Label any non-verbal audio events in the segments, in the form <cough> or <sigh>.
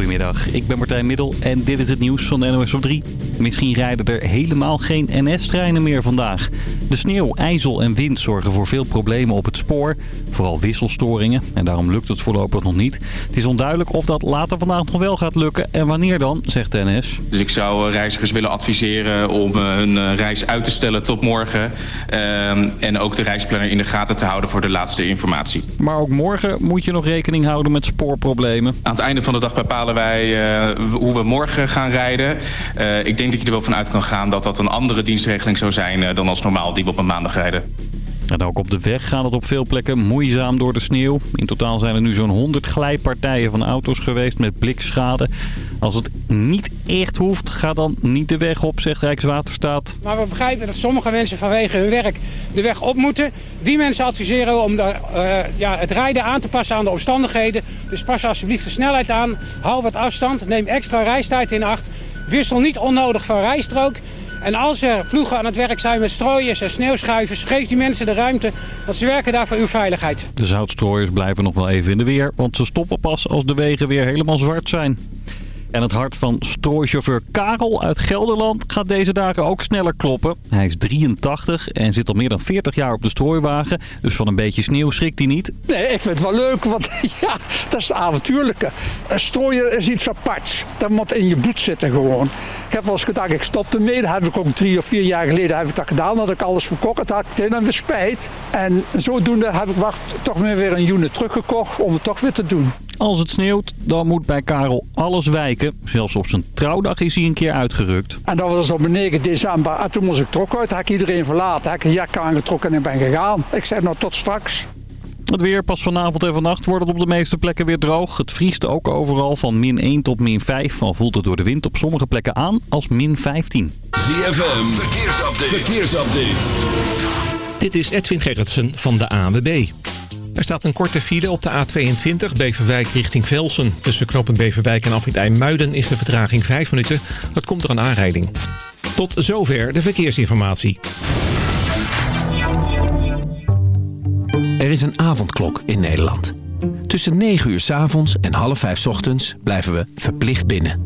Goedemiddag, ik ben Martijn Middel en dit is het nieuws van de NOS op 3. Misschien rijden er helemaal geen NS-treinen meer vandaag. De sneeuw, ijzel en wind zorgen voor veel problemen op het spoor. Vooral wisselstoringen en daarom lukt het voorlopig nog niet. Het is onduidelijk of dat later vandaag nog wel gaat lukken en wanneer dan, zegt de NS. Dus ik zou eh, reizigers willen adviseren om eh, hun eh, reis uit te stellen tot morgen. Ehm, en ook de reisplanner in de gaten te houden voor de laatste informatie. Maar ook morgen moet je nog rekening houden met spoorproblemen. Aan het einde van de dag bepalen wij hoe we morgen gaan rijden. ik denk dat je er wel van uit kan gaan dat dat een andere dienstregeling zou zijn dan als normaal die we op een maandag rijden. En ook op de weg gaat het op veel plekken moeizaam door de sneeuw. In totaal zijn er nu zo'n 100 glijpartijen van auto's geweest met blikschade. Als het niet echt hoeft, ga dan niet de weg op, zegt Rijkswaterstaat. Maar we begrijpen dat sommige mensen vanwege hun werk de weg op moeten. Die mensen adviseren we om de, uh, ja, het rijden aan te passen aan de omstandigheden. Dus pas alsjeblieft de snelheid aan, hou wat afstand, neem extra reistijd in acht. Wissel niet onnodig van rijstrook. En als er ploegen aan het werk zijn met strooiers en sneeuwschuivers... geef die mensen de ruimte, want ze werken daar voor uw veiligheid. De zoutstrooiers blijven nog wel even in de weer... want ze stoppen pas als de wegen weer helemaal zwart zijn. En het hart van strooichauffeur Karel uit Gelderland gaat deze dagen ook sneller kloppen. Hij is 83 en zit al meer dan 40 jaar op de strooiwagen. Dus van een beetje sneeuw schrikt hij niet. Nee, ik vind het wel leuk, want <laughs> ja, dat is het avontuurlijke. Een strooier is iets aparts. Dat moet in je bloed zitten gewoon. Ik heb wel eens gedacht, ik stop ermee. Dat heb ik ook drie of vier jaar geleden heb ik dat gedaan. Dat ik alles verkocht had, ik meteen weer spijt. En zodoende heb ik wacht, toch weer een unit teruggekocht om het toch weer te doen. Als het sneeuwt, dan moet bij Karel alles wijken. Zelfs op zijn trouwdag is hij een keer uitgerukt. En dat was op 9 december. En toen moest ik trok uit. Heb ik iedereen verlaten. Heb ik een jak aangetrokken en ben gegaan. Ik zeg nou tot straks. Het weer pas vanavond en vannacht wordt het op de meeste plekken weer droog. Het vriest ook overal van min 1 tot min 5. Al voelt het door de wind op sommige plekken aan als min 15. ZFM, verkeersupdate. verkeersupdate. Dit is Edwin Gerritsen van de ANWB. Er staat een korte file op de A22 Beverwijk richting Velsen. Tussen knoppen Beverwijk en Afrit Muiden is de vertraging 5 minuten. Dat komt door een aanrijding. Tot zover de verkeersinformatie. Er is een avondklok in Nederland. Tussen 9 uur s avonds en half 5 s ochtends blijven we verplicht binnen.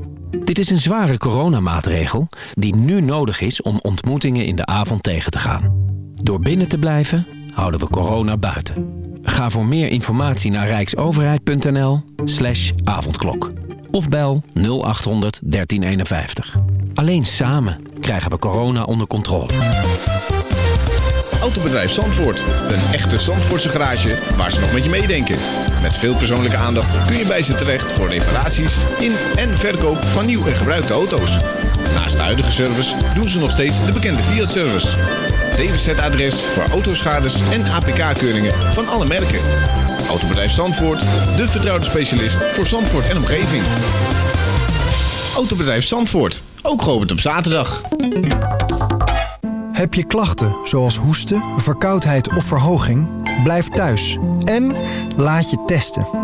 Dit is een zware coronamaatregel die nu nodig is om ontmoetingen in de avond tegen te gaan. Door binnen te blijven houden we corona buiten. Ga voor meer informatie naar rijksoverheid.nl slash avondklok. Of bel 0800 1351. Alleen samen krijgen we corona onder controle. Autobedrijf Zandvoort. Een echte Zandvoortse garage waar ze nog met je meedenken. Met veel persoonlijke aandacht kun je bij ze terecht voor reparaties in en verkoop van nieuw en gebruikte auto's. Naast de huidige service doen ze nog steeds de bekende Fiat-service. DWZ-adres voor autoschades en APK-keuringen van alle merken. Autobedrijf Zandvoort, de vertrouwde specialist voor Zandvoort en omgeving. Autobedrijf Zandvoort, ook geopend op zaterdag. Heb je klachten zoals hoesten, verkoudheid of verhoging? Blijf thuis en laat je testen.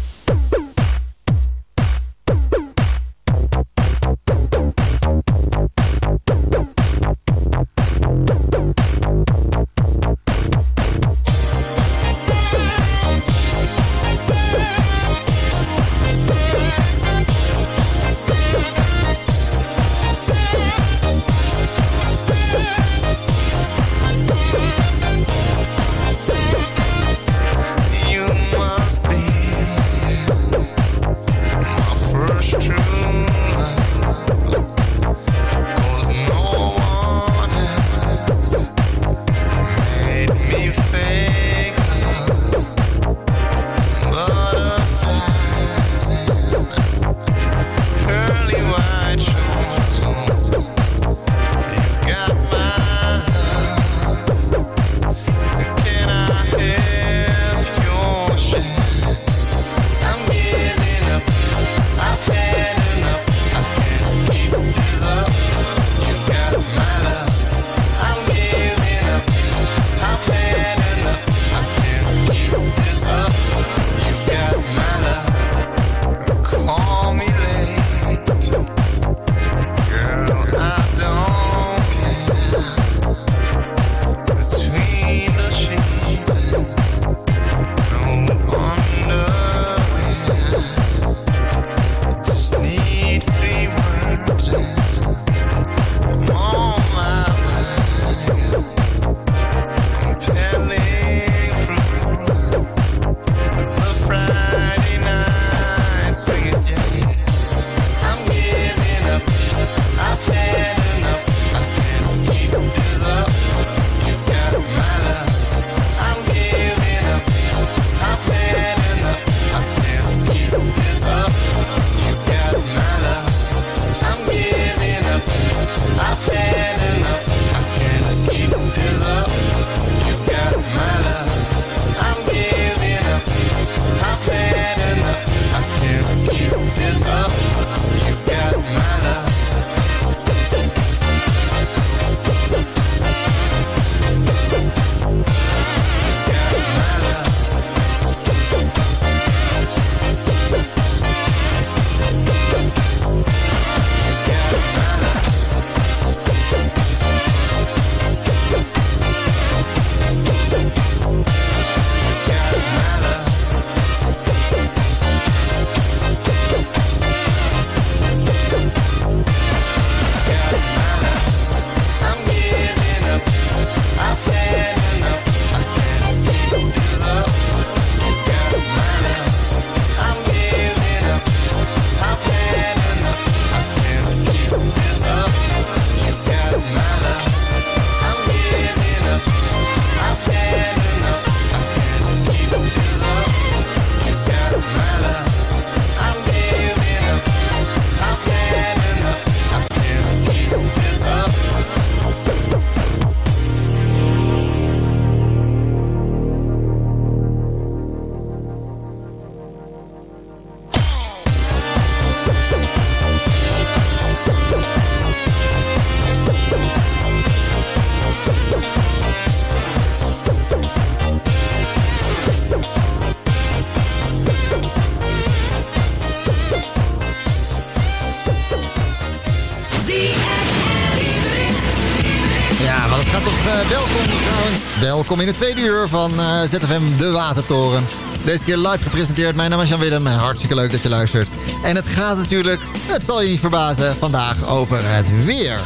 Welkom in het tweede uur van eh, ZFM De Watertoren. Deze keer live gepresenteerd. Mijn naam is Jan Willem. Hartstikke leuk dat je luistert. En het gaat natuurlijk, het zal je niet verbazen, vandaag over het weer.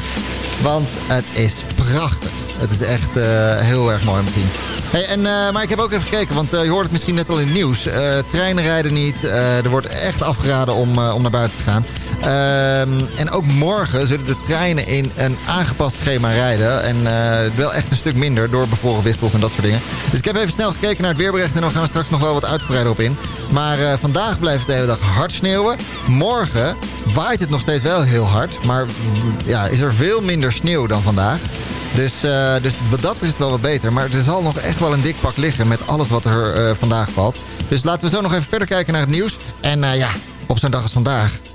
Want het is prachtig. Het is echt eh, heel erg mooi zien. Hey, en, eh, maar ik heb ook even gekeken, want je hoort het misschien net al in het nieuws. Treinen rijden niet. Er wordt echt afgeraden om, om naar buiten te gaan. Ehm, en ook morgen zullen de treinen in een aangepast schema rijden. En eh, wel echt een stuk minder door bevroren wissels en dat soort dingen. Dus ik heb even snel gekeken naar het weerbericht en we gaan er straks nog wel wat uitgebreider op in. Maar eh, vandaag blijft het de hele dag hard sneeuwen. Morgen waait het nog steeds wel heel hard. Maar mm, ja, is er veel minder sneeuw dan vandaag. Dus, eh, dus dat is het wel wat beter. Maar er zal nog echt wel een dik pak liggen met alles wat er vandaag valt. Dus laten we zo nog even verder kijken naar het nieuws. En ja, op zo'n dag als vandaag,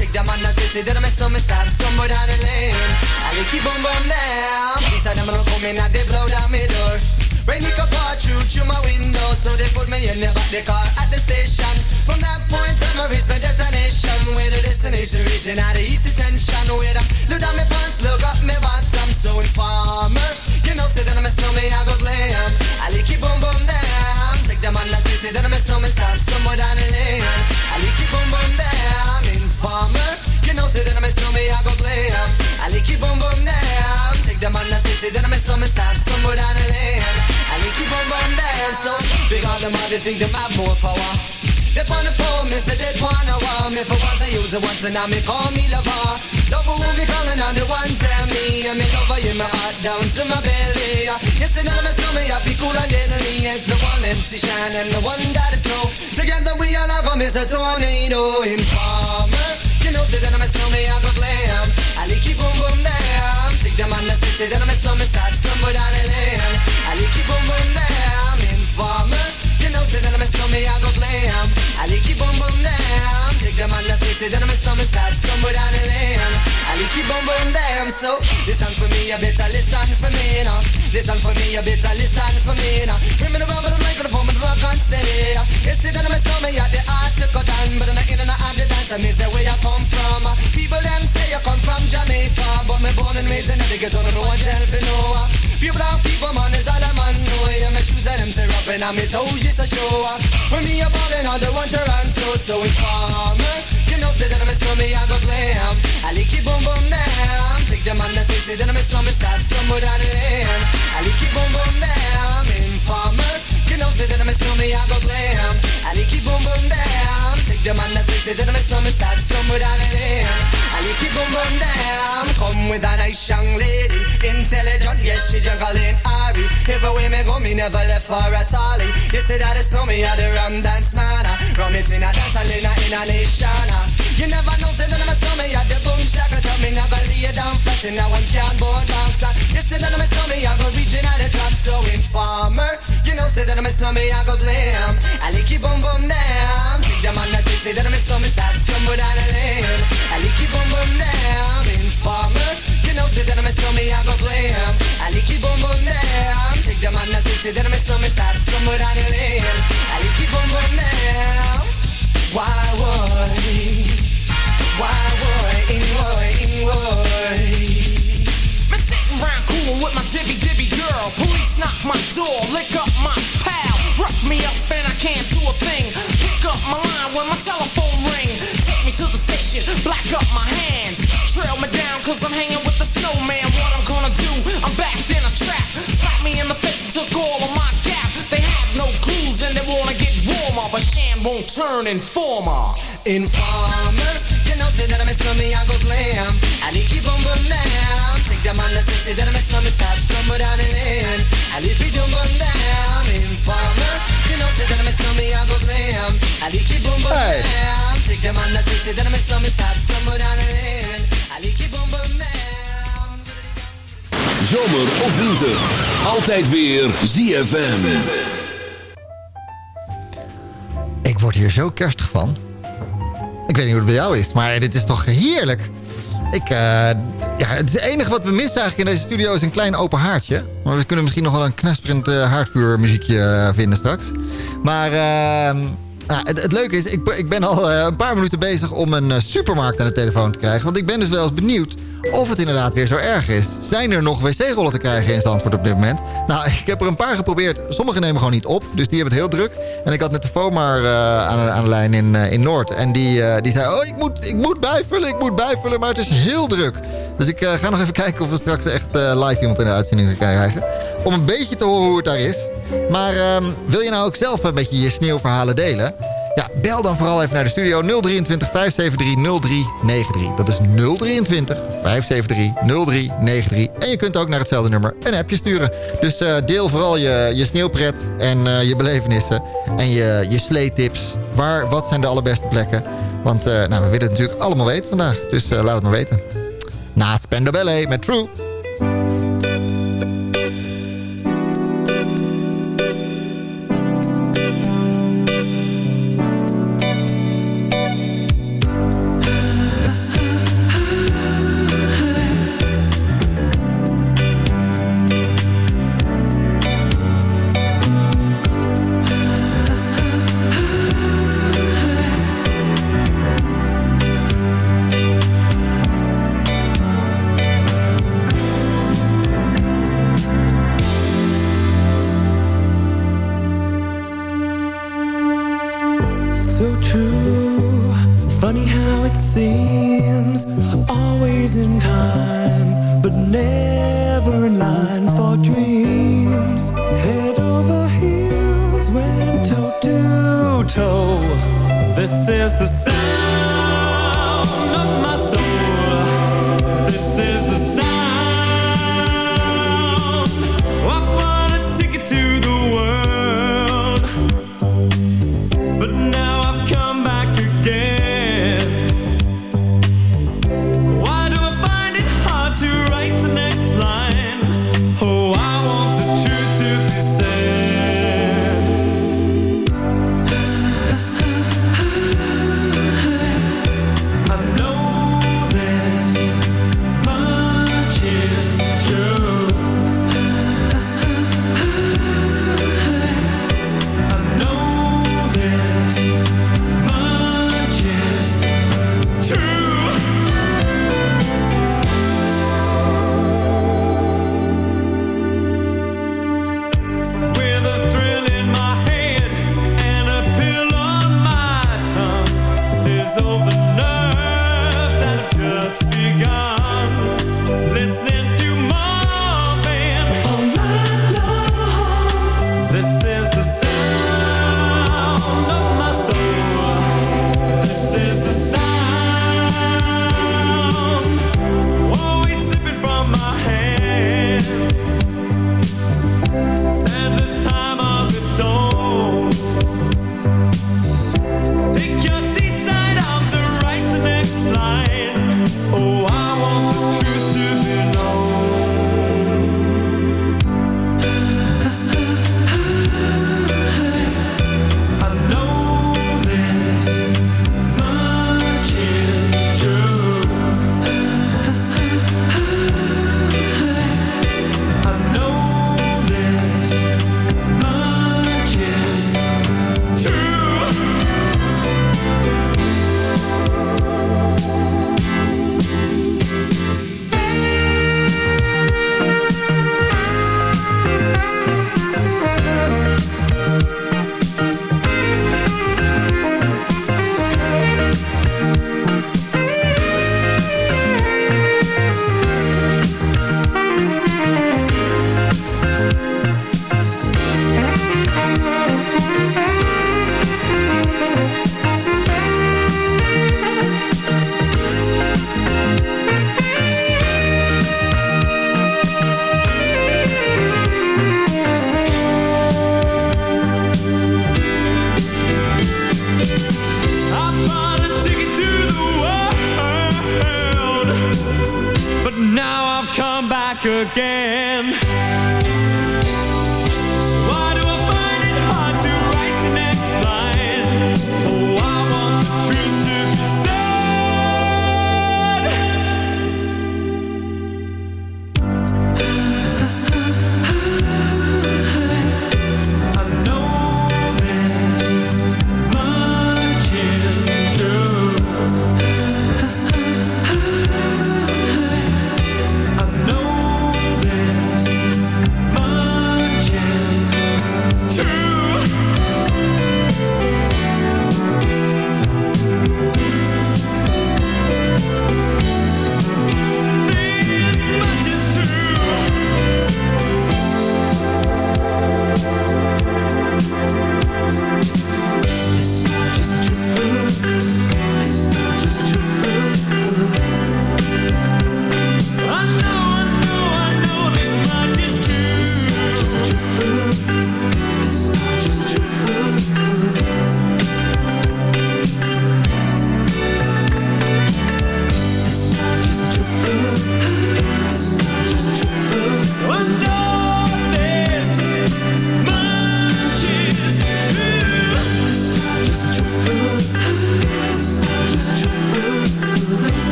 Take the man that say, say that I'm a snowman, stab somebody down the lane. I like you bum down. These are them gonna come in and they blow down my door. Rain it could pour through through my window. So they put me in the back the car at the station. From that point on I reach my destination. Where the destination reaching out the east detention. Where the look down my pants, look up my bottom. So informer, you know say that I'm a snowman I go glam. I like it boom boom down. Take them on the say that I'm a snowman Stop somewhere down the lane I like it boom boom down Informer, you know say that I'm a snowman I go glam um, I like it boom boom down. Take them on the say say that I'm a snowman Stop somewhere down the lane. I like it boom boom down So big on them all they think them have more power. They on the phone, they wanna wow Me for once I use it once and now me call me lover. Love who me calling on the one tell me And me lover in my heart down to my belly. Yes, and I'm a snowman, I feel cool and deadly. It's the one MC Shine and the one that is snow. Together we all have a a tornado Informer You know, say that I'm a snowman, I go glam I like it boom boom down Take them on the say, say that I'm a snowman Start somewhere down the lane I like it boom boom down Informer you know, say that I'm a snowman, I go glam. I like it boom boom down. Take them on the say, say that I'm a snowman, start somewhere down the lane. I like it boom boom down. So listen for me, you better listen for me, now. Listen for me, you better listen for me, now. Bring me the rubber, the microphone, and rock on steady. You say that I'm a snowman, yeah, the I mean, say where you come from. People them say you come from Jamaica, but me born and raised in the ghetto, no one tell for no. Pure black people, man, is all I'm on. know. Yeah, my shoes and them tear up, and I'm toes just a show up. When me a ballin' on the one Toronto, so informer. You know, say that I'm a snowman, I go glam. I like it boom boom down. Take them on the say, say that I'm a snowman, stop somewhere down the lane. I like it boom boom down. Informer. You know, say that I'm a snowman, I go glam. I like it boom boom down. Take them on the say, say that I'm a snowman, stop somewhere down the lane. I like it boom boom down. Come with a nice young lady, intelligent, yes, she jungle in Ari. Everywhere me go, me never left for a tally. You say that it's no me, I the rum dance man. ah. Rum it in a dance, and in a, in a nation. ah. You never know, say that I'm a snowman, I the boom shaka. Tell me never lay down flat, and now I'm can't board bounce. ah. You say that I'm a snowman, I go reaching at the top, so informer. You know, say that I'm a snowman, I go blam. I like it boom boom down. Take them on the say, say that I'm a snowman, stop somewhere down the lane. I like it boom boom down. Informer. You know, say that I'm a snowman, I go blam. I like it boom boom down. Take them on the say, say that I'm a snowman, stop somewhere down the lane. I like it boom boom down. Why would? Why would? Coolin' with my dibby dibby girl. Police knock my door, lick up my pal. Rough me up and I can't do a thing. Pick up my line when my telephone ring. Take me to the station, black up my hands. Trail me down cause I'm hanging with the snowman. What I'm gonna do, I'm backed in a trap. Slap me in the face and took all of my gap. They have no clues and they wanna get. But won't turn informer. Informer, you know, say that I'm a snowman, I go glam. I like it boom boom down. Take them on the say, that I'm a snowman, stop somewhere down the lane. I like it boom boom down. Informer, you know, say that I'm a snowman, I go glam. I down. Take them on the say, that I'm a snowman, stop somewhere down the lane. I like it boom boom down. zomer of winter. Altijd weer ZFM. Ik word hier zo kerstig van. Ik weet niet hoe het bij jou is, maar dit is toch heerlijk. Ik, eh, ja, het enige wat we missen eigenlijk in deze studio is een klein open haartje. Maar we kunnen misschien nog wel een knesperend uh, haardvuurmuziekje eh, vinden straks. Maar ehm, het, het, leuke is, ik, ik ben al een paar minuten bezig om een supermarkt aan de telefoon te krijgen. Want ik ben dus wel eens benieuwd of het inderdaad weer zo erg is. Zijn er nog wc-rollen te krijgen in Zandvoort op dit moment? Nou, <laughs> ik heb er een paar geprobeerd. Sommige nemen gewoon niet op, dus die hebben het heel druk. En ik had net de FOMAR uh, aan, aan, de lijn in, uh, in Noord. En die, uh, die zei, oh, ik moet, ik moet bijvullen, ik moet bijvullen, maar het is heel druk. Dus ik ga nog even <laughs> kijken of we straks echt live iemand in de uitzending krijgen. Om een beetje te horen hoe het daar is. Maar ehm, wil je nou ook zelf een beetje je sneeuwverhalen delen? Ja, bel dan vooral even naar de studio 023 573 0393. Dat is 023 573 0393. En je kunt ook naar hetzelfde nummer een appje sturen. Dus uh, deel vooral je, je sneeuwpret en uh, je belevenissen. En je, je sleetips. Waar, wat zijn de allerbeste plekken? Want uh, nou, we willen het natuurlijk allemaal weten vandaag. Dus laat het maar weten. Na Spendo Ballet met True.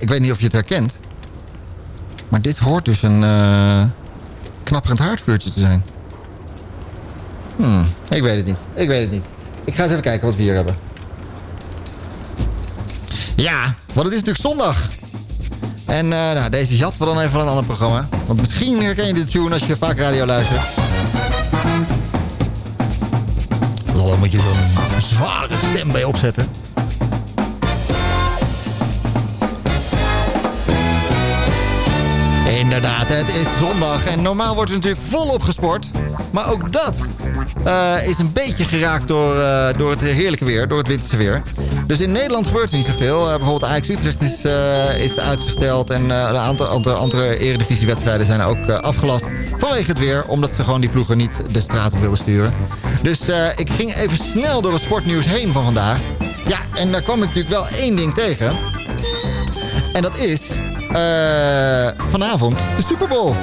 Ik weet niet of je het herkent. Maar dit hoort dus een eh knapperend haardvuurtje te zijn. Hmm, ik weet het niet. Ik weet het niet. Ik ga eens even kijken wat we hier hebben. Ja, want het is natuurlijk zondag. En eh, nou, deze jatten we dan even van een ander programma. Want misschien herken je de tune als je vaak radio luistert. Dan moet je een zware stem bij opzetten. Het is zondag en normaal wordt er natuurlijk volop gesport. Maar ook dat eh, is een beetje geraakt door, eh, door het heerlijke weer, door het winterse weer. Dus in Nederland gebeurt er niet zoveel. Uh, bijvoorbeeld Ajax Utrecht is, eh, is uitgesteld en een aantal andere, andere eredivisiewedstrijden zijn ook afgelast vanwege het weer. Omdat ze gewoon die ploegen niet de straat op wilden sturen. Dus ik ging even snel door het sportnieuws heen van vandaag. Ja, en daar kwam ik natuurlijk wel één ding tegen. En dat is eh, vanavond de Super Bowl.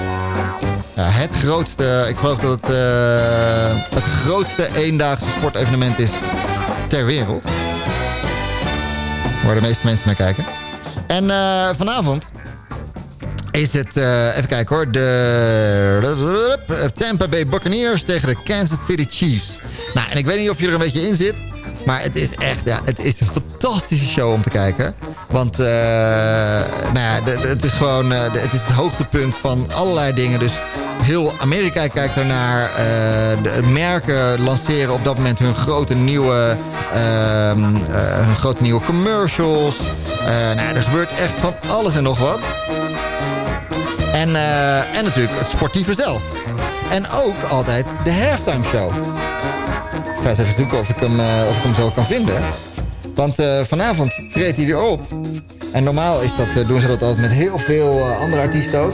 Ja, het grootste, ik geloof dat het eh, het grootste eendaagse sportevenement is ter wereld. Waar de meeste mensen naar kijken. En eh, vanavond is het, eh, even kijken hoor, de Tampa Bay Buccaneers tegen de Kansas City Chiefs. Nou, en ik weet niet of je er een beetje in zit. Maar het is echt, ja, het is een fantastische show om te kijken. Want, eh, nou ja, het is gewoon, eh, het is het hoogtepunt van allerlei dingen. Dus heel Amerika kijkt ernaar. De merken lanceren op dat moment hun grote nieuwe, ehm, eh, hun grote nieuwe commercials. Nou, er gebeurt echt van alles en nog wat. En, en natuurlijk het sportieve zelf. En ook altijd de halftime show. Ik ga eens even zoeken of ik hem, of ik hem zo kan vinden. Want eh, vanavond treedt hij erop. En normaal is dat, eh, doen ze dat altijd met heel veel eh, andere artiesten ook.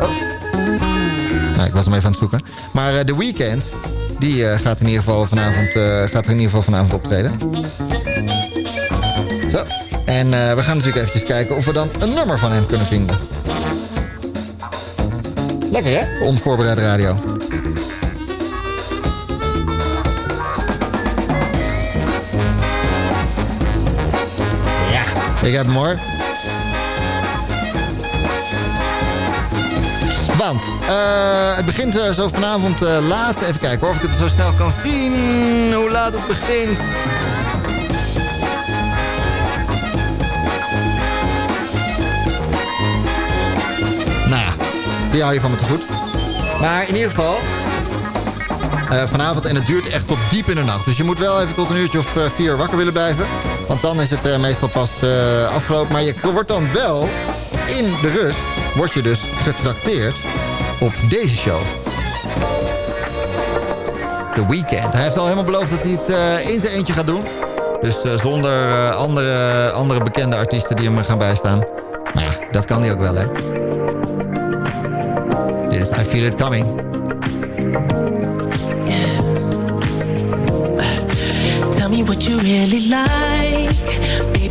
Oh. Nou, ik was hem even aan het zoeken. Maar The Weeknd, die gaat, in ieder geval vanavond, gaat er in ieder geval vanavond optreden. Zo. En we gaan natuurlijk eventjes kijken of we dan een nummer van hem kunnen vinden. Lekker hè? Onvoorbereide radio. Ik heb hem hoor. Want eh, het begint eh, zo vanavond eh, laat. Even kijken hoor, of ik het zo snel kan zien. Hoe laat het begint. Nou ja, die hou je van me te goed. Maar in ieder geval, vanavond en het duurt echt tot diep in de nacht. Dus je moet wel even tot een uurtje of vier wakker willen blijven. Want dan is het eh, meestal pas eh, afgelopen. Maar je wordt dan wel in de rust, word je dus getrakteerd op deze show. The Weeknd. Hij heeft al helemaal beloofd dat hij het eh, in zijn eentje gaat doen. Dus zonder andere, andere bekende artiesten die hem gaan bijstaan. Maar ja, dat kan hij ook wel, hè. Dit is I Feel It Coming. Tell me what you really like.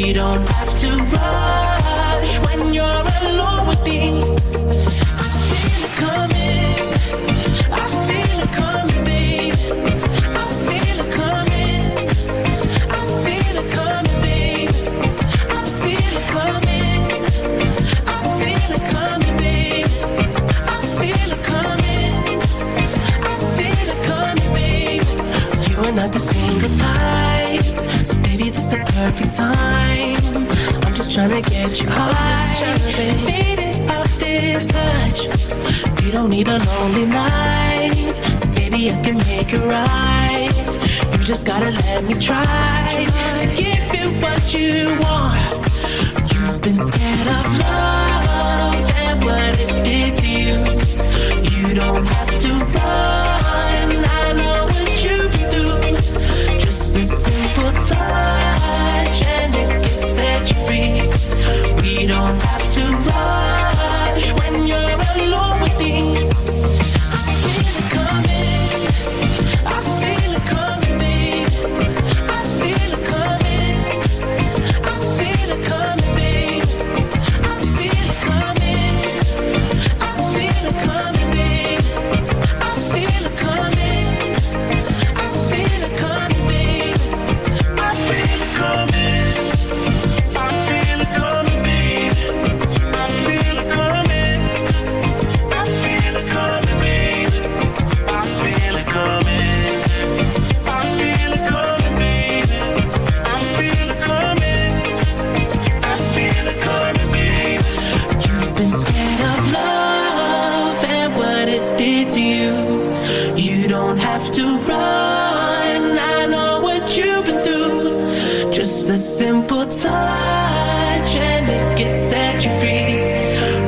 We don't have to rush. When you're alone let me try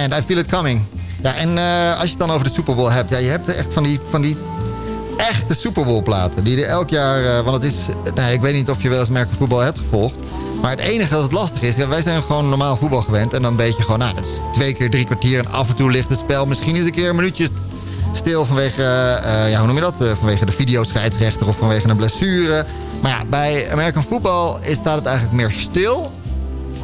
Weeknd, I Feel It Coming. Ja, en eh, als je het dan over de Super Bowl hebt... Ja, je hebt echt van die, van die echte Super Bowl platen. Die er elk jaar... eh, want het is... Nee, ik weet niet of je wel eens merken voetbal hebt gevolgd. Maar het enige dat het lastig is... Wij zijn gewoon normaal voetbal gewend. En dan weet je gewoon... Nou, dat is twee keer drie kwartier. En af en toe ligt het spel misschien eens een keer een minuutje stil vanwege... eh, ja, hoe noem je dat? Vanwege de videoscheidsrechter of vanwege een blessure. Maar ja, bij American Football is, staat het eigenlijk meer stil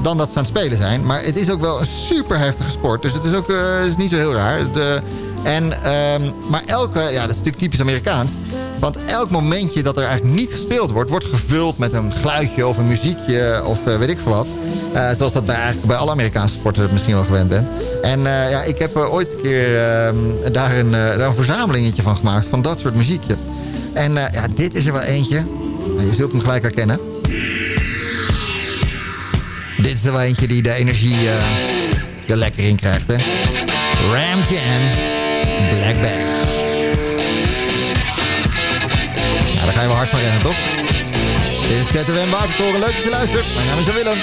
dan dat ze aan het spelen zijn. Maar het is ook wel een super heftige sport. Dus het is ook eh, is niet zo heel raar. De, en, ehm, maar elke, ja, dat is natuurlijk typisch Amerikaans. Want elk momentje dat er eigenlijk niet gespeeld wordt... wordt gevuld met een geluidje of een muziekje of eh, weet ik veel wat. Eh, zoals dat bij, eigenlijk bij alle Amerikaanse sporten misschien wel gewend bent. En ja, ik heb ooit een keer ehm, daar, een, daar een verzamelingetje van gemaakt... van dat soort muziekje. En ja, dit is er wel eentje. Je zult hem gelijk herkennen. Dit is er wel eentje die de energie eh, er lekker in krijgt, hè. Ram Jam, Black Betty. Ja, daar ga je wel hard van rennen, toch? Dit is ZWM Watertoren. Leuk dat je luistert. Mijn naam is Willem.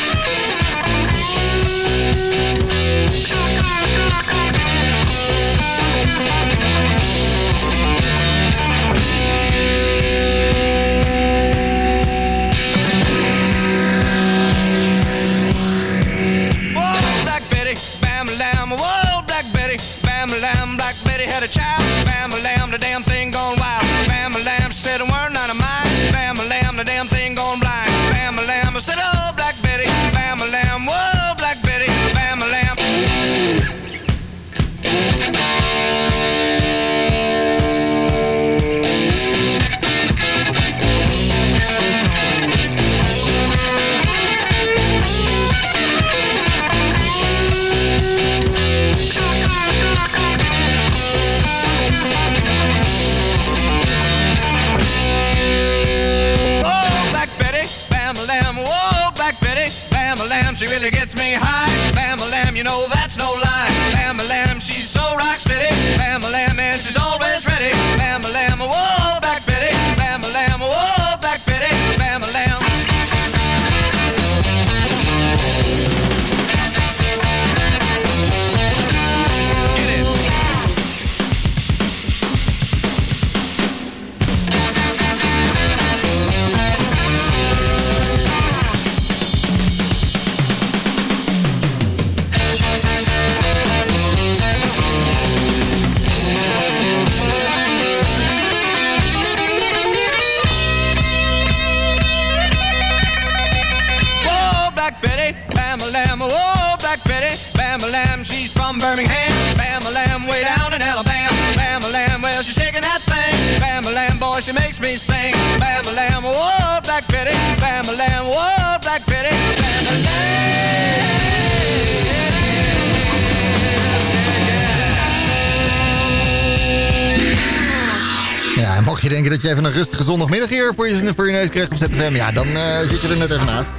Denken dat je even een rustige zondagmiddag hier voor je, voor je neus krijgt op ZFM... ja, dan eh, zit je er net even naast.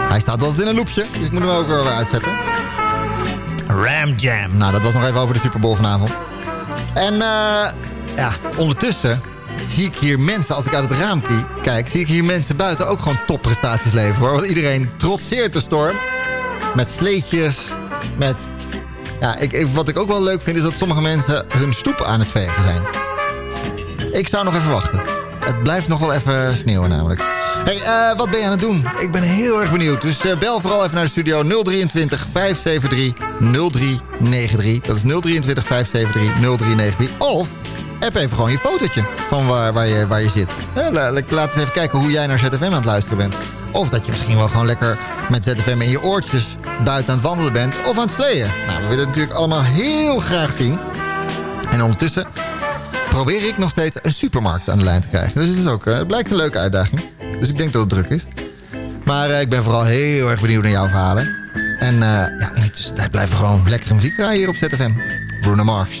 Hij staat altijd in een loopje, dus ik moet hem ook weer weer uitzetten. Ram Jam. Nou, dat was nog even over de Super Bowl vanavond. En eh, ja, ondertussen zie ik hier mensen, als ik uit het raam kijk... zie ik hier mensen buiten ook gewoon topprestaties leveren, hoor. Want iedereen trotseert de storm. Met sleetjes, met... Ja, ik- wat ik ook wel leuk vind, is dat sommige mensen hun stoep aan het vegen zijn. Ik zou nog even wachten. Het blijft nog wel even sneeuwen namelijk. hey, eh, wat ben je aan het doen? Ik ben heel erg benieuwd. Dus eh, bel vooral even naar de studio 023 573 0393. Dat is 023 573 0393. Of app even gewoon je fotootje van waar, waar, je, waar je zit. La- la- laat eens even kijken hoe jij naar ZFM aan het luisteren bent. Of dat je misschien wel gewoon lekker met ZFM in je oortjes buiten aan het wandelen bent. Of aan het sleeën. Nou, we willen het natuurlijk allemaal heel graag zien. En ondertussen probeer ik nog steeds een supermarkt aan de lijn te krijgen. Dus het, is ook, eh, het blijkt een leuke uitdaging. Dus ik denk dat het druk is. Maar eh, ik ben vooral heel erg benieuwd naar jouw verhalen. En eh, ja, in de tussentijd blijven we gewoon lekkere muziek draaien hier op ZFM. Bruno Mars.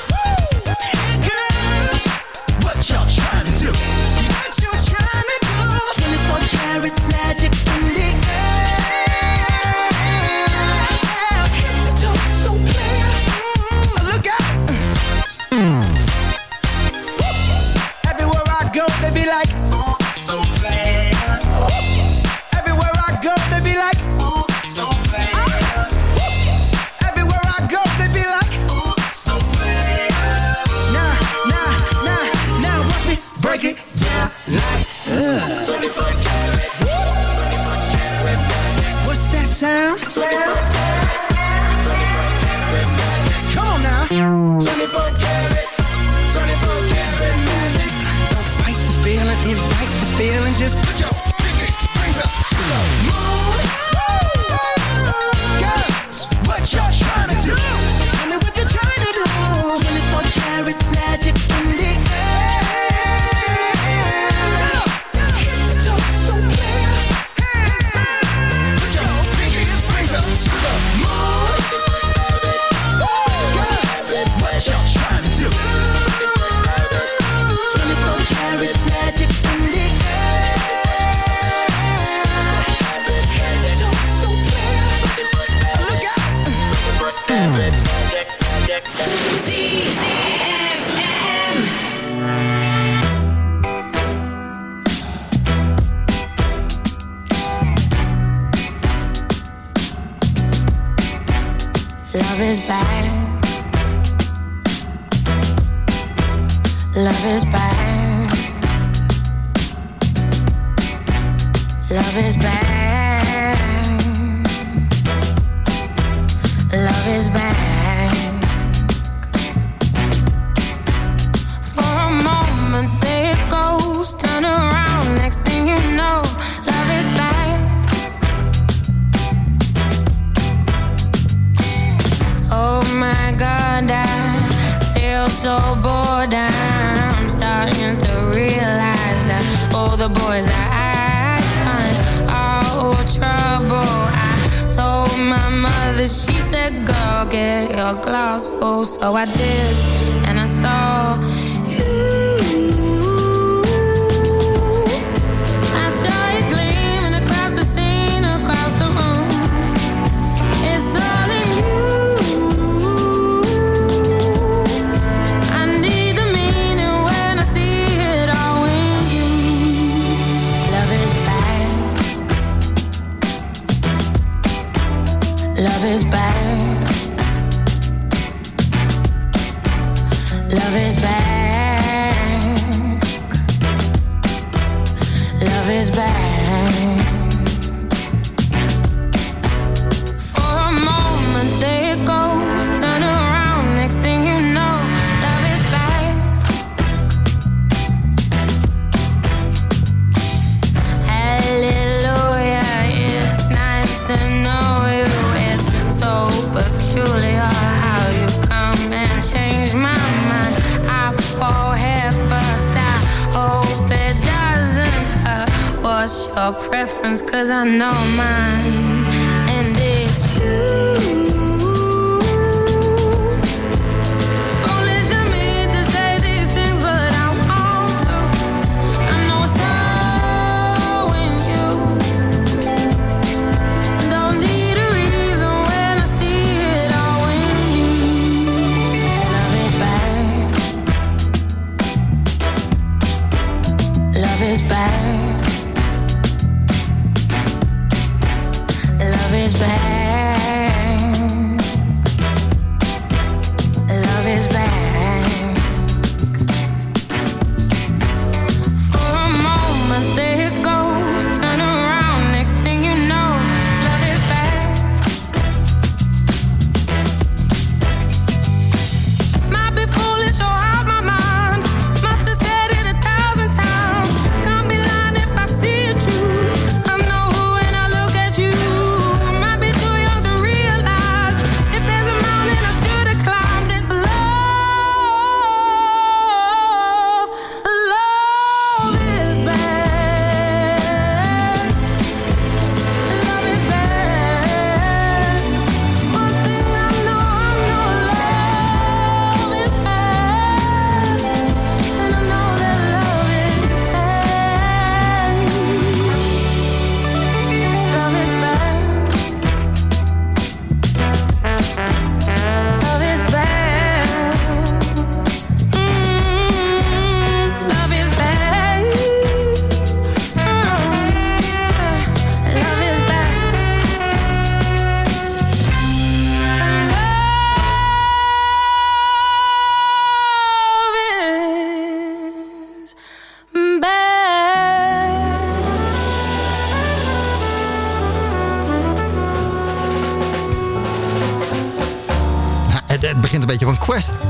Cause I know mine.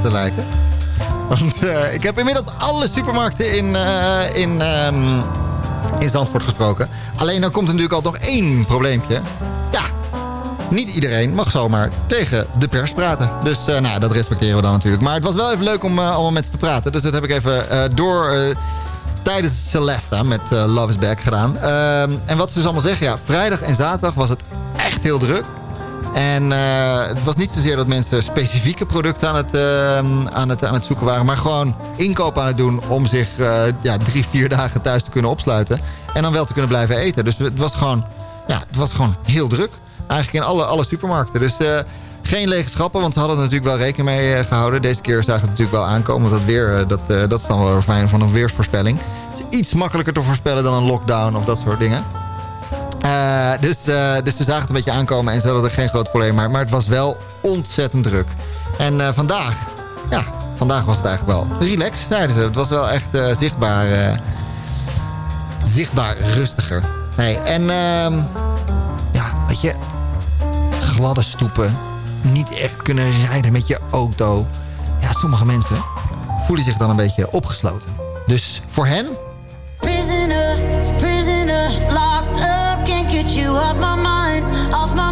Te lijken. Want eh, ik heb inmiddels alle supermarkten in, eh, in, ehm, in Zandvoort gesproken. Alleen dan komt er natuurlijk altijd nog één probleempje. Ja, niet iedereen mag zomaar tegen de pers praten. Dus eh, nou, dat respecteren we dan natuurlijk. Maar het was wel even leuk om allemaal met ze te praten. Dus dat heb ik even door... tijdens Celesta met Love is Back gedaan. Ehm, en wat ze dus allemaal zeggen, ja, vrijdag en zaterdag was het echt heel druk. En eh, het was niet zozeer dat mensen specifieke producten aan het, ehm, aan, het, aan het zoeken waren... maar gewoon inkoop aan het doen om zich eh, ja, drie, vier dagen thuis te kunnen opsluiten... en dan wel te kunnen blijven eten. Dus het was gewoon, ja, het was gewoon heel druk. Eigenlijk in alle, alle supermarkten. Dus eh, geen lege schappen, want ze hadden er natuurlijk wel rekening mee eh, gehouden. Deze keer zagen het natuurlijk wel aankomen. Want dat weer, eh, dat, eh, dat is dan wel fijn van een weersvoorspelling. Het is iets makkelijker te voorspellen dan een lockdown of dat soort dingen. Eh, dus, eh, dus ze zagen het een beetje aankomen en ze hadden er geen groot probleem mee. Maar het was wel ontzettend druk. En eh, vandaag, ja, vandaag was het eigenlijk wel relax, zeiden ze. Het was wel echt zichtbaar, zichtbaar rustiger. Nee, en ehm, ja, weet je, gladde stoepen, niet echt kunnen rijden met je auto. Ja, sommige mensen voelen zich dan een beetje opgesloten. Dus voor hen Prisoner, prisoner, you off my mind, off my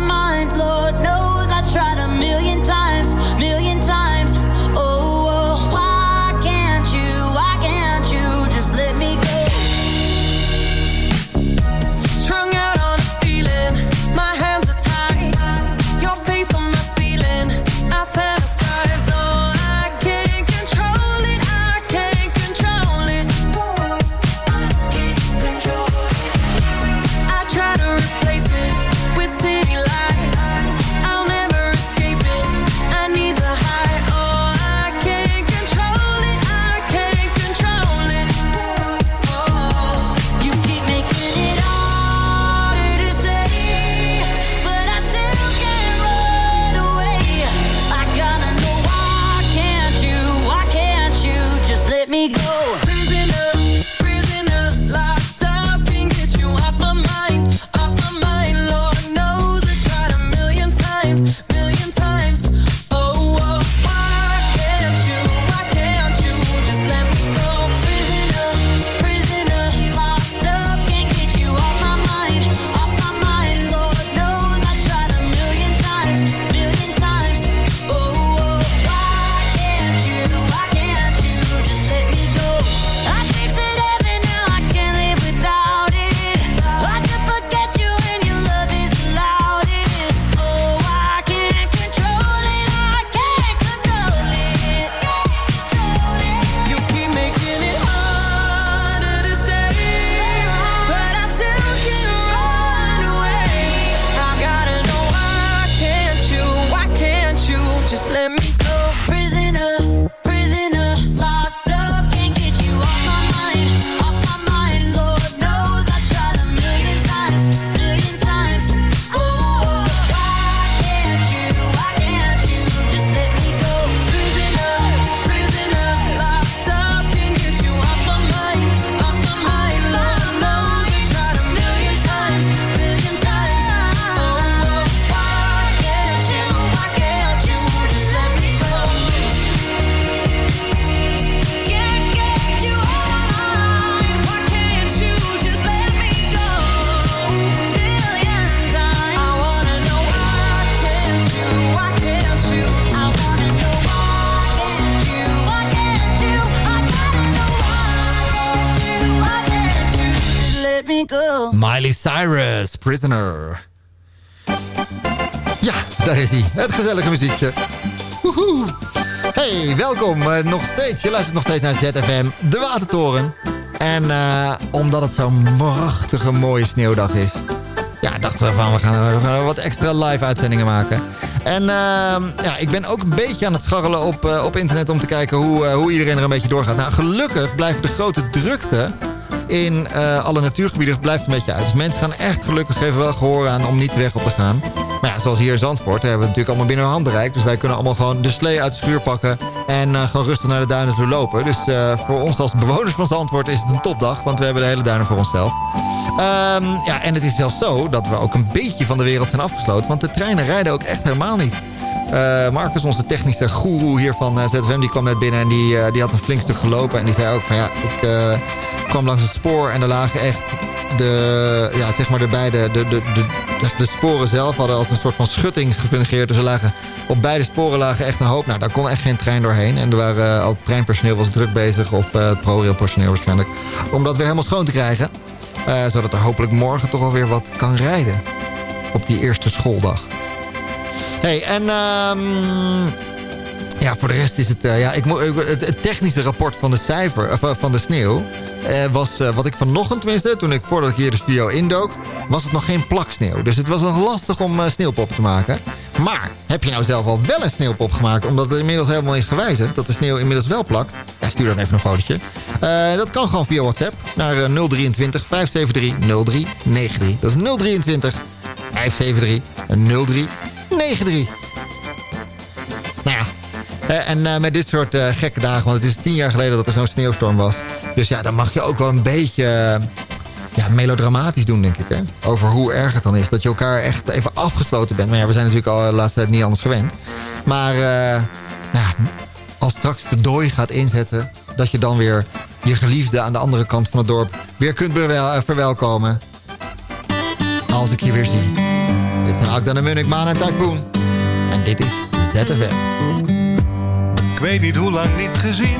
Cyrus, Prisoner. Ja, daar is hij. Het gezellige muziekje. Woehoe. Hey, welkom. Eh, nog steeds, je luistert nog steeds naar ZFM, de Watertoren. En eh, omdat het zo'n machtige mooie sneeuwdag is... Ja, dachten we van, we gaan, we gaan wat extra live uitzendingen maken. En ehm, ja, ik ben ook een beetje aan het scharrelen op, eh, op internet om te kijken hoe, hoe iedereen er een beetje doorgaat. Nou, gelukkig blijft de grote drukte in eh, alle natuurgebieden blijft een beetje uit. Dus mensen gaan echt gelukkig even wel gehoor aan om niet weg op te gaan. Maar ja, zoals hier in Zandvoort hebben we natuurlijk allemaal binnen handbereik. Dus wij kunnen allemaal gewoon de slee uit de schuur pakken en eh, gewoon rustig naar de duinen toe lopen. Dus eh, voor ons als bewoners van Zandvoort is het een topdag, want we hebben de hele duinen voor onszelf. Ehm, ja, en het is zelfs zo dat we ook een beetje van de wereld zijn afgesloten, want de treinen rijden ook echt helemaal niet. Marcus, onze technische goeroe hier van ZFM, die kwam net binnen en die, die had een flink stuk gelopen. En die zei ook van ja, ik kwam langs het spoor en er lagen echt de, ja, zeg maar de beide, de, de, de, de sporen zelf hadden als een soort van schutting gefungeerd. Dus lagen, op beide sporen lagen echt een hoop. Nou, daar kon echt geen trein doorheen. En er waren eh, al het treinpersoneel was druk bezig, of eh, het ProRail personeel waarschijnlijk, om dat weer helemaal schoon te krijgen. Eh, zodat er hopelijk morgen toch alweer wat kan rijden op die eerste schooldag. Hey, en ehm, ja, voor de rest is het... ja, ik moet, het, het technische rapport van de cijfer, van de sneeuw... eh, was eh, wat ik vanochtend tenminste, toen ik voordat ik hier de studio indook... was het nog geen plaksneeuw. Dus het was nog lastig om eh, sneeuwpoppen te maken. Maar heb je nou zelf al wel een sneeuwpop gemaakt... omdat het inmiddels helemaal is gewijzigd... dat de sneeuw inmiddels wel plakt... Stuur dan even een fotootje. Dat kan gewoon via WhatsApp naar eh, 023 573 0393. Dat is 023 573 0393. Nou ja, en met dit soort gekke dagen, want het is tien jaar geleden dat er zo'n sneeuwstorm was. Dus ja, dan mag je ook wel een beetje eh, ja, melodramatisch doen, denk ik. Hè? Over hoe erg het dan is. Dat je elkaar echt even afgesloten bent. Maar ja, we zijn natuurlijk al de laatste tijd niet anders gewend. Maar eh, nou, als straks de dooi gaat inzetten... dat je dan weer je geliefde aan de andere kant van het dorp... weer kunt eh, verwelkomen. Als ik je weer zie. Dit zijn Akda de Munnik, Maan en Typhoon. En dit is ZFM. Ik weet niet hoe lang niet gezien,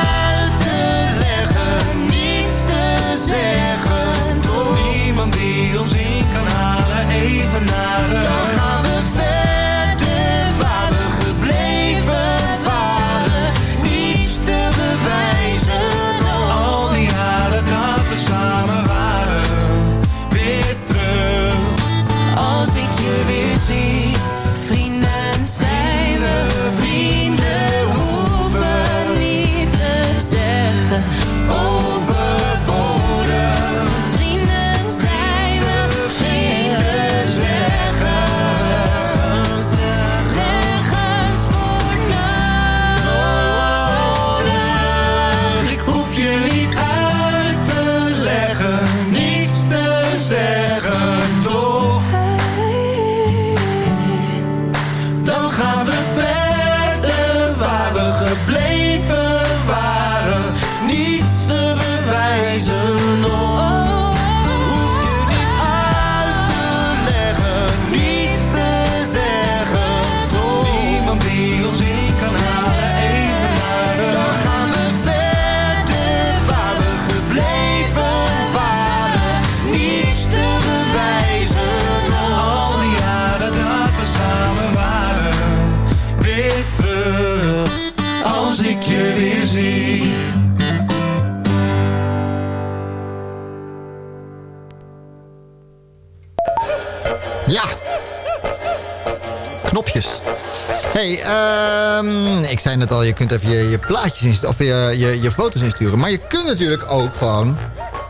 zei net al, je kunt even je, je plaatjes of je, je, je foto's insturen. Maar je kunt natuurlijk ook gewoon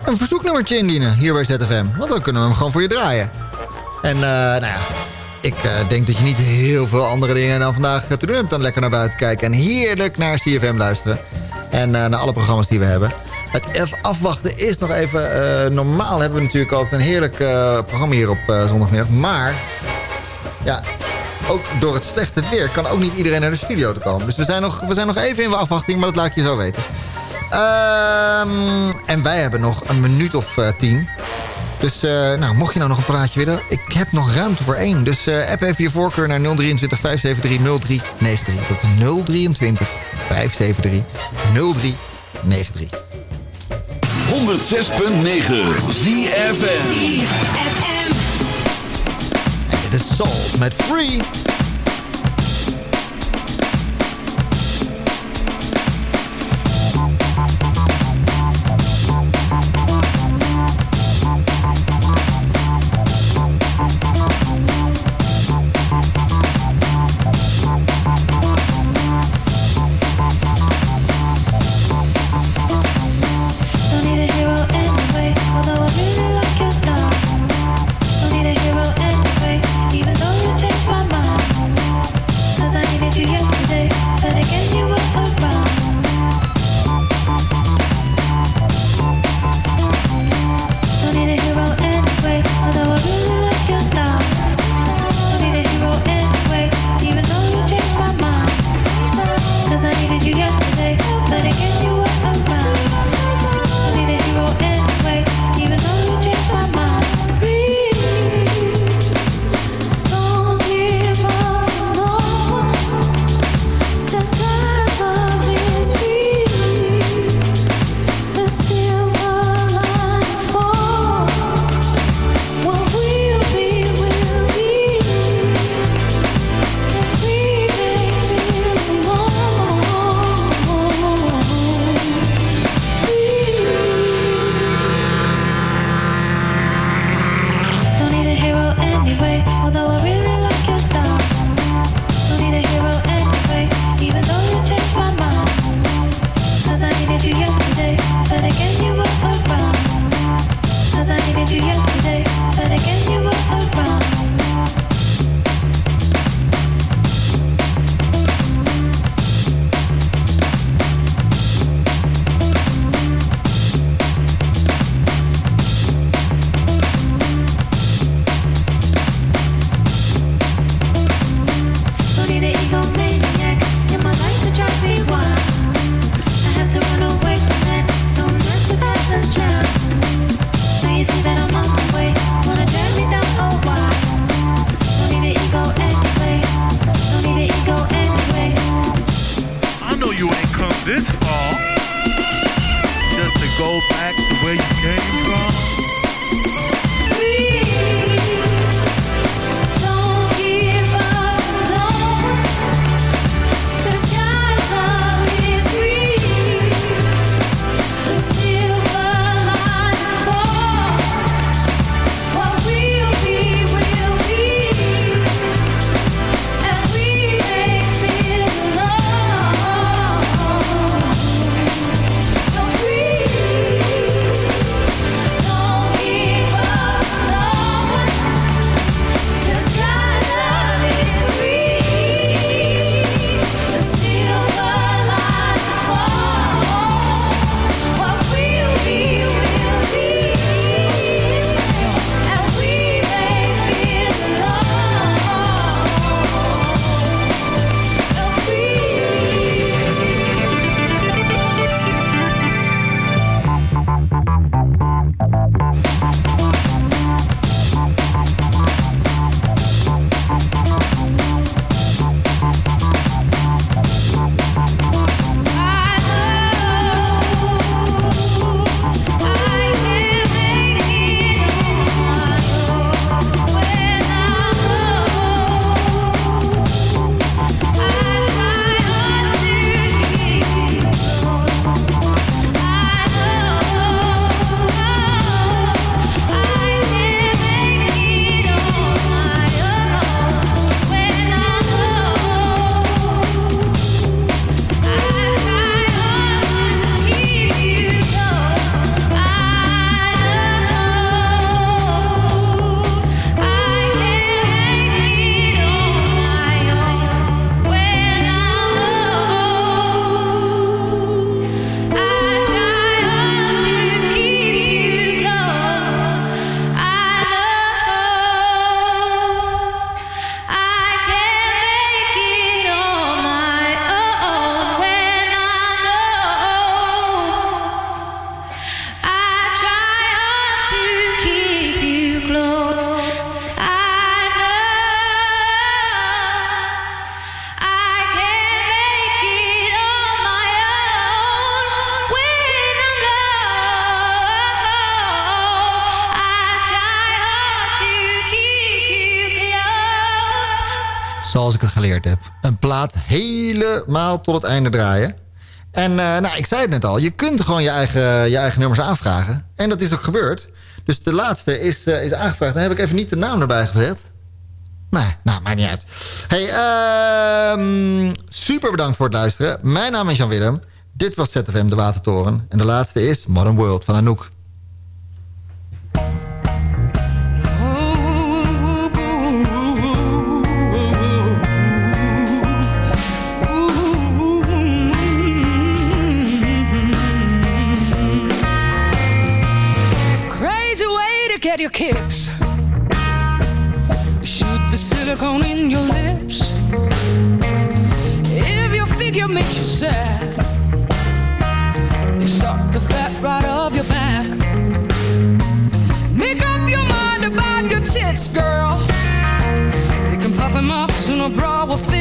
een verzoeknummertje indienen hier bij ZFM. Want dan kunnen we hem gewoon voor je draaien. En eh, nou ja, ik eh, denk dat je niet heel veel andere dingen dan vandaag te doen hebt... dan lekker naar buiten kijken en heerlijk naar CFM luisteren. En eh, naar alle programma's die we hebben. Het afwachten is nog even... eh, normaal hebben we natuurlijk altijd een heerlijk eh, programma hier op eh, zondagmiddag. Maar ja, ook door het slechte weer kan ook niet iedereen naar de studio te komen. Dus we zijn nog, we zijn nog even in afwachting, maar dat laat ik je zo weten. Ehm, en wij hebben nog een minuut of eh, tien. Dus eh, nou, mocht je nou nog een praatje willen, ik heb nog ruimte voor één. Dus eh, app even je voorkeur naar 023 573 0393. Dat is 023 573 0393. 106.9 ZFM. En dit is Soul met Free. Tot het einde draaien. En eh, nou, ik zei het net al, je kunt gewoon je eigen, je eigen nummers aanvragen. En dat is ook gebeurd. Dus de laatste is, eh, is aangevraagd. Dan heb ik even niet de naam erbij gezet. Nee, nou, maakt niet uit. Hey, ehm, super bedankt voor het luisteren. Mijn naam is Jan Willem. Dit was ZFM De Watertoren. En de laatste is Modern World van Anouk. Your kicks. Shoot the silicone in your lips. If your figure makes you sad, they suck the fat right off your back. Make up your mind about your tits, girls. They can puff them up so no bra will fit,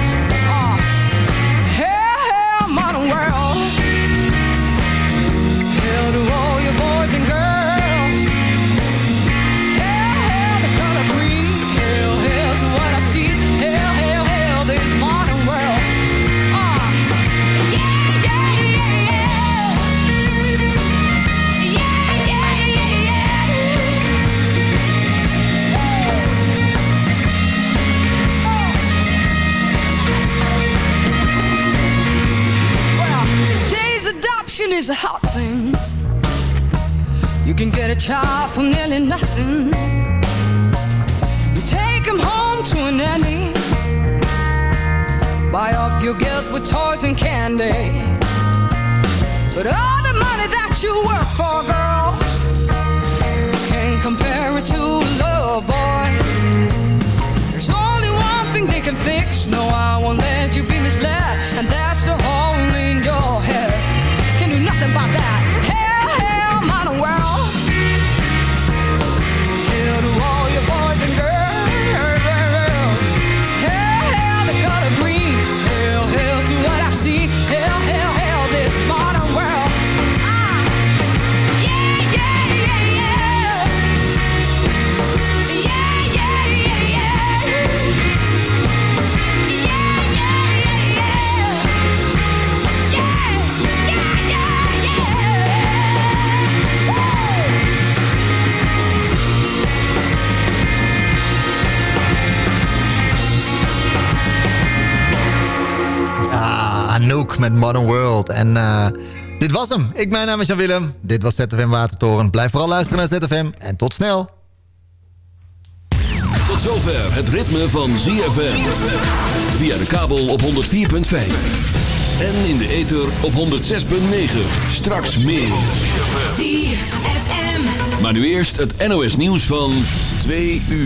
For nearly nothing. You take him home to a nanny. Buy off your guilt with toys and candy. But all the money that you work for, girls, met Modern World. En eh, dit was hem. Ik, mijn naam is Jan Willem. Dit was ZFM Watertoren. Blijf vooral luisteren naar ZFM. En tot snel. Tot zover het ritme van ZFM. Via de kabel op 104.5. En in de ether op 106.9. Straks meer. Maar nu eerst het NOS nieuws van 2 uur.